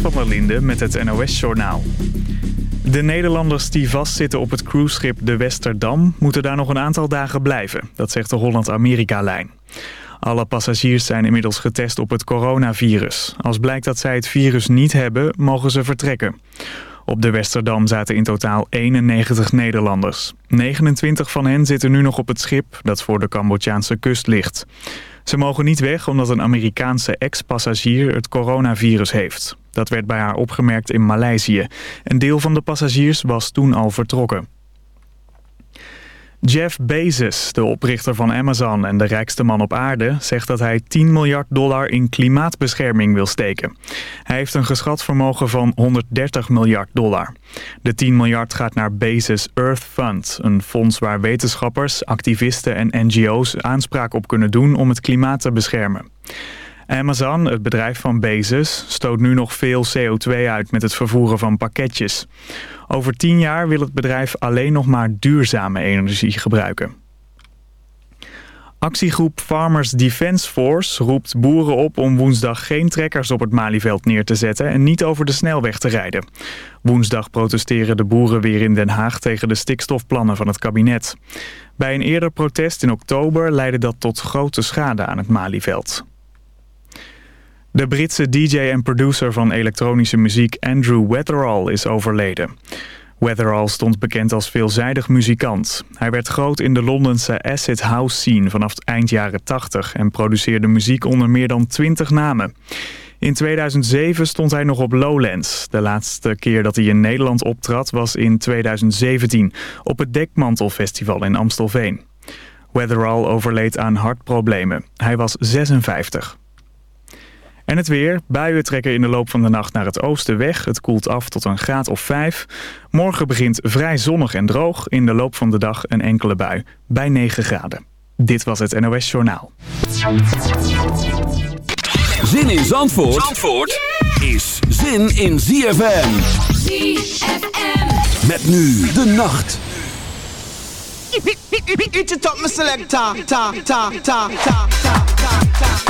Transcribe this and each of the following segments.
van der met het NOS-journaal. De Nederlanders die vastzitten op het cruiseschip de Westerdam... moeten daar nog een aantal dagen blijven. Dat zegt de Holland-Amerika-lijn. Alle passagiers zijn inmiddels getest op het coronavirus. Als blijkt dat zij het virus niet hebben, mogen ze vertrekken. Op de Westerdam zaten in totaal 91 Nederlanders. 29 van hen zitten nu nog op het schip dat voor de Cambodjaanse kust ligt. Ze mogen niet weg omdat een Amerikaanse ex-passagier het coronavirus heeft. Dat werd bij haar opgemerkt in Maleisië. Een deel van de passagiers was toen al vertrokken. Jeff Bezos, de oprichter van Amazon en de rijkste man op aarde... zegt dat hij 10 miljard dollar in klimaatbescherming wil steken. Hij heeft een geschat vermogen van 130 miljard dollar. De 10 miljard gaat naar Bezos Earth Fund... een fonds waar wetenschappers, activisten en NGO's aanspraak op kunnen doen... om het klimaat te beschermen. Amazon, het bedrijf van Bezos, stoot nu nog veel CO2 uit met het vervoeren van pakketjes. Over tien jaar wil het bedrijf alleen nog maar duurzame energie gebruiken. Actiegroep Farmers Defence Force roept boeren op om woensdag geen trekkers op het Malieveld neer te zetten en niet over de snelweg te rijden. Woensdag protesteren de boeren weer in Den Haag tegen de stikstofplannen van het kabinet. Bij een eerder protest in oktober leidde dat tot grote schade aan het Malieveld. De Britse DJ en producer van elektronische muziek Andrew Weatherall is overleden. Weatherall stond bekend als veelzijdig muzikant. Hij werd groot in de Londense acid house scene vanaf eind jaren 80 en produceerde muziek onder meer dan 20 namen. In 2007 stond hij nog op Lowlands. De laatste keer dat hij in Nederland optrad was in 2017 op het Dekmantelfestival in Amstelveen. Weatherall overleed aan hartproblemen. Hij was 56. En het weer. Buien trekken in de loop van de nacht naar het oosten weg. Het koelt af tot een graad of 5. Morgen begint vrij zonnig en droog. In de loop van de dag een enkele bui bij 9 graden. Dit was het NOS Journaal. Zin in Zandvoort, Zandvoort is zin in ZFM. ZFM. Met nu de nacht. Eat it up, my selector. Ta, ta, ta, ta, ta, ta, ta.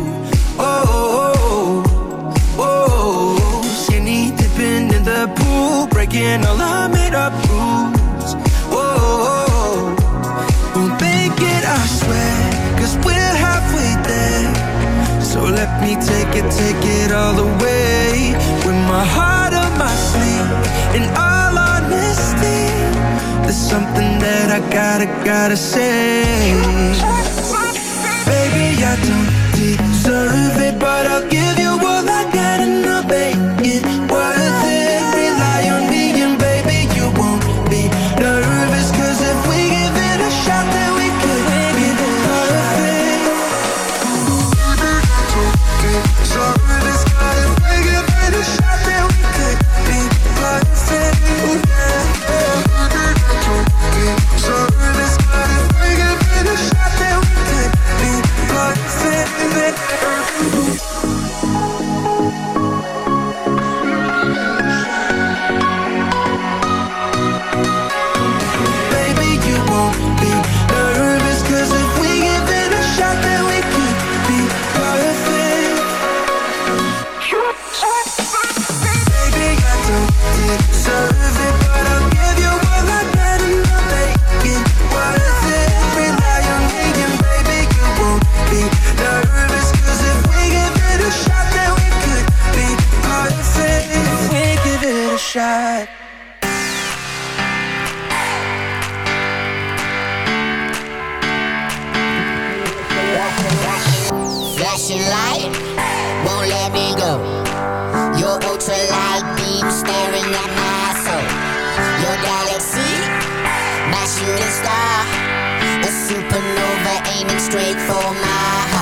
shooting star, a supernova aiming straight for my heart.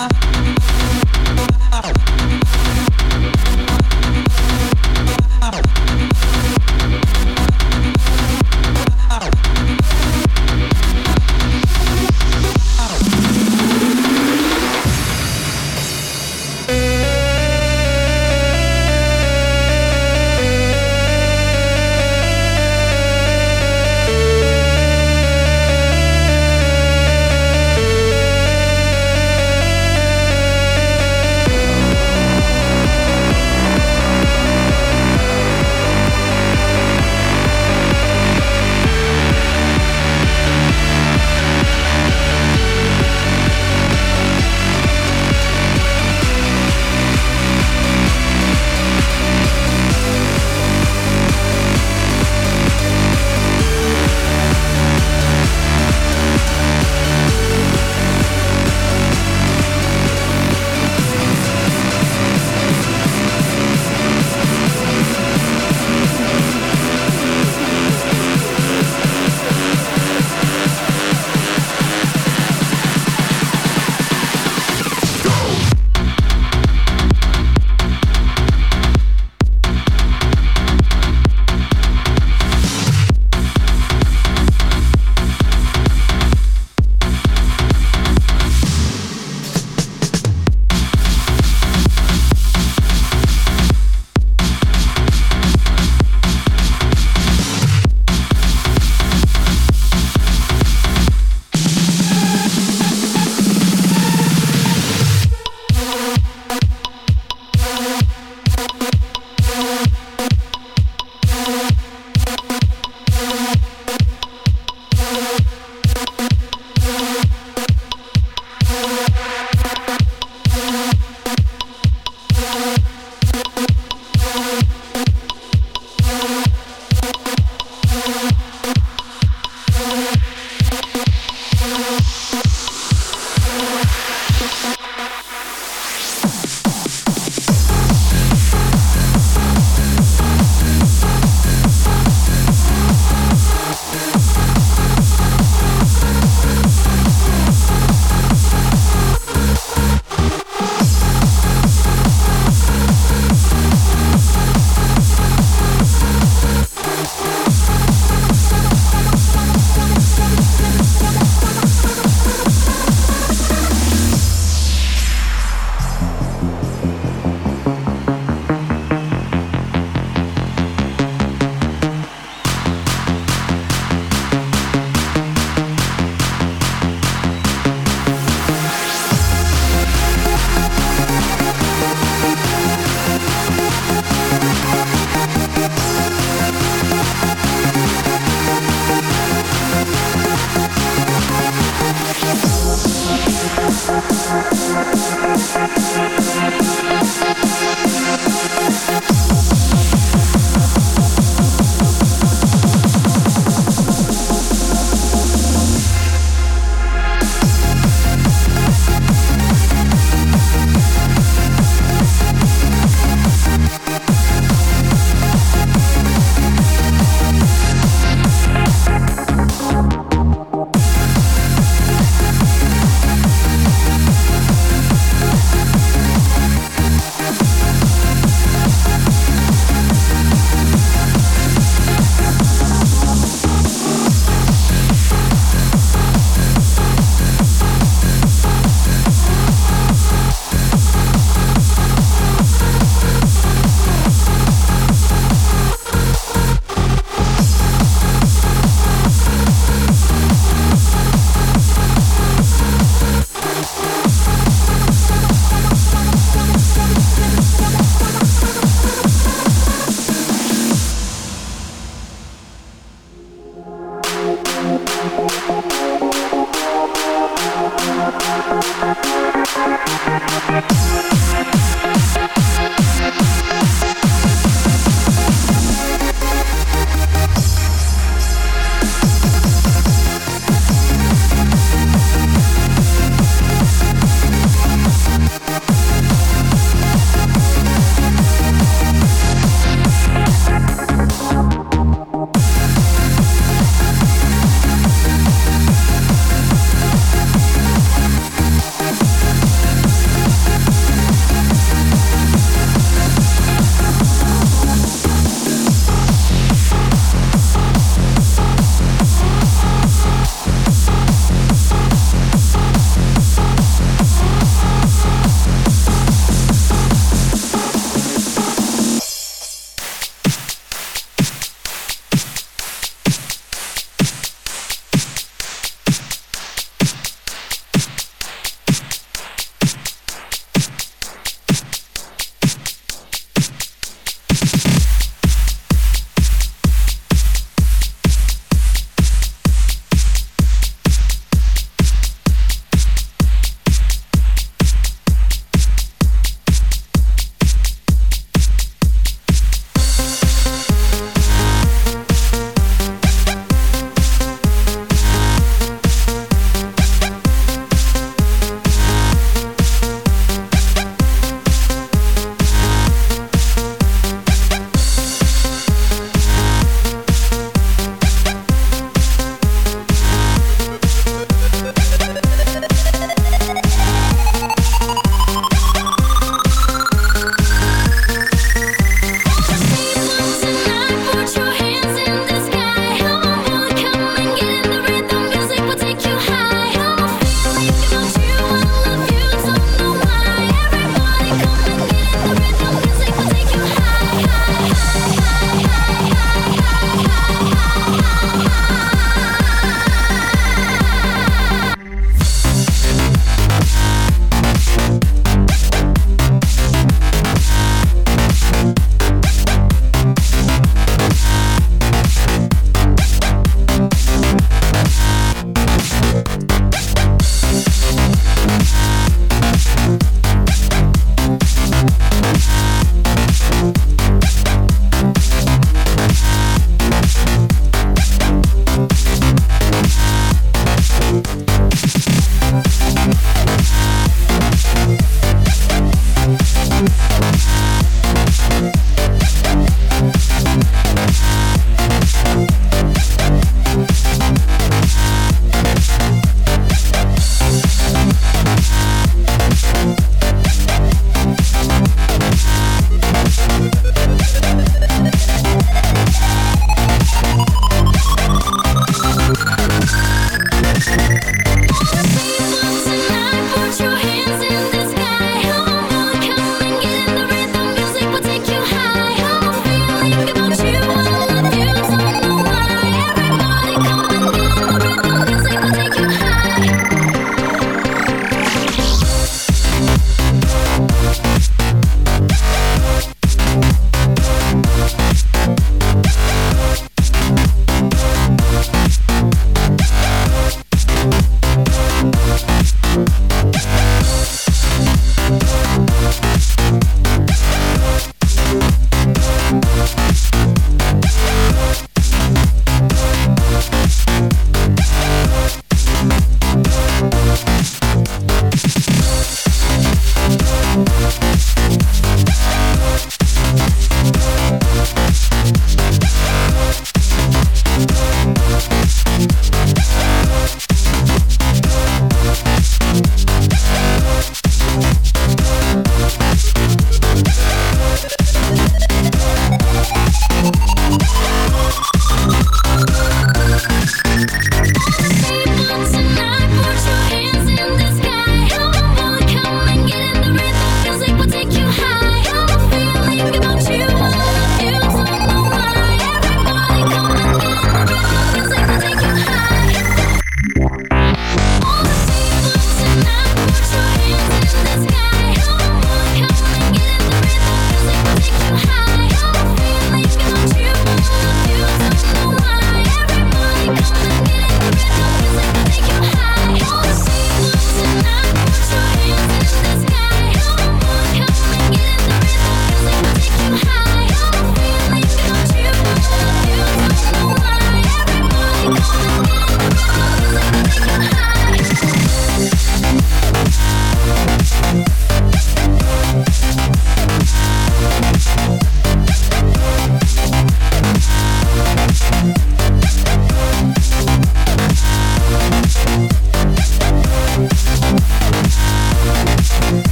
Oh.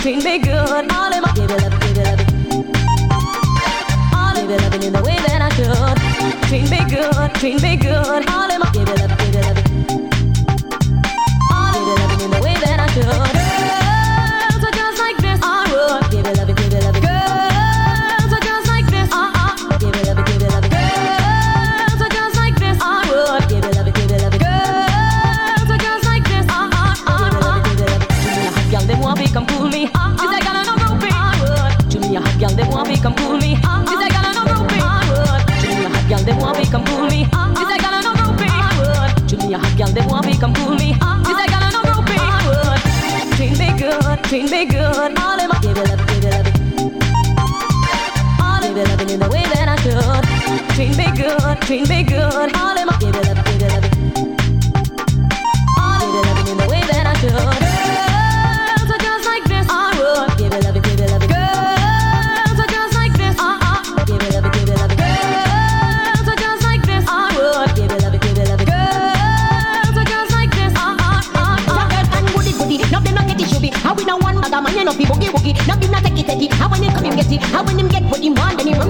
treat me good. All in my baby. All in in the way that I could. Treat me good, treat me good. All Queen be good, queen be good. All in my give it up, give it up. All in it in the way that I should. Girls are just like this, I would give it up, give it up. Girls are just like this, ah uh, ah. Uh. Give it up, give it up. Girls are just like this, I would give it up, they're just like this, uh, now they not get it chubby. How we now one other man, you know people get woogie. Now they not take it take it. How when him come him get it. How when him get what him want, then he run.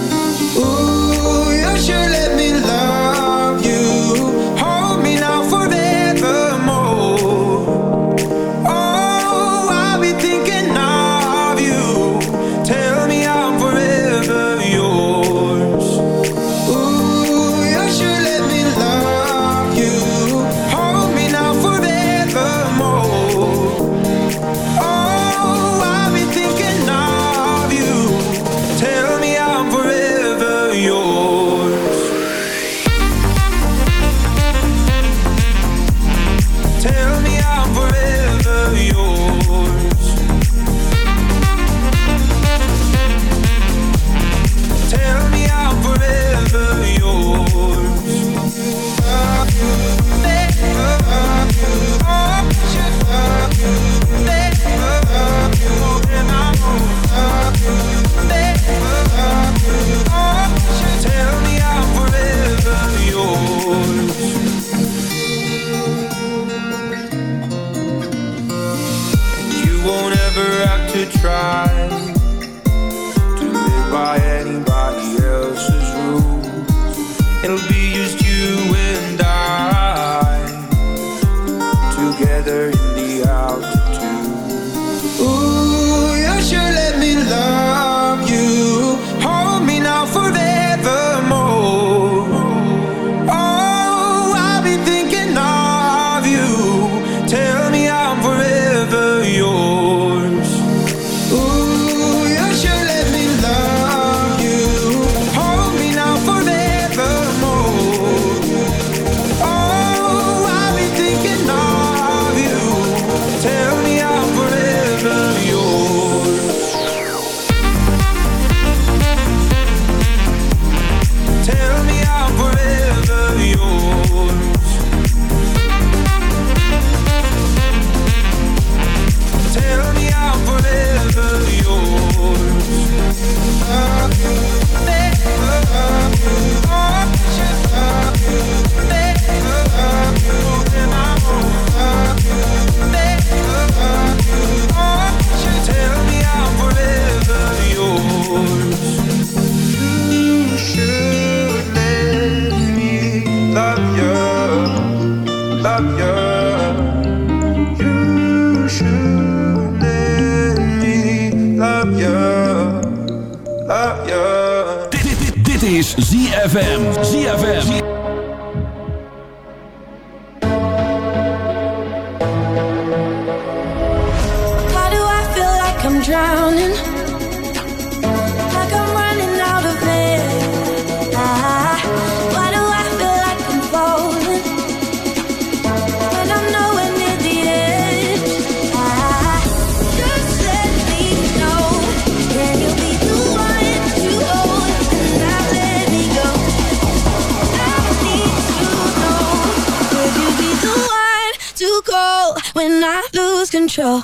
when I lose control.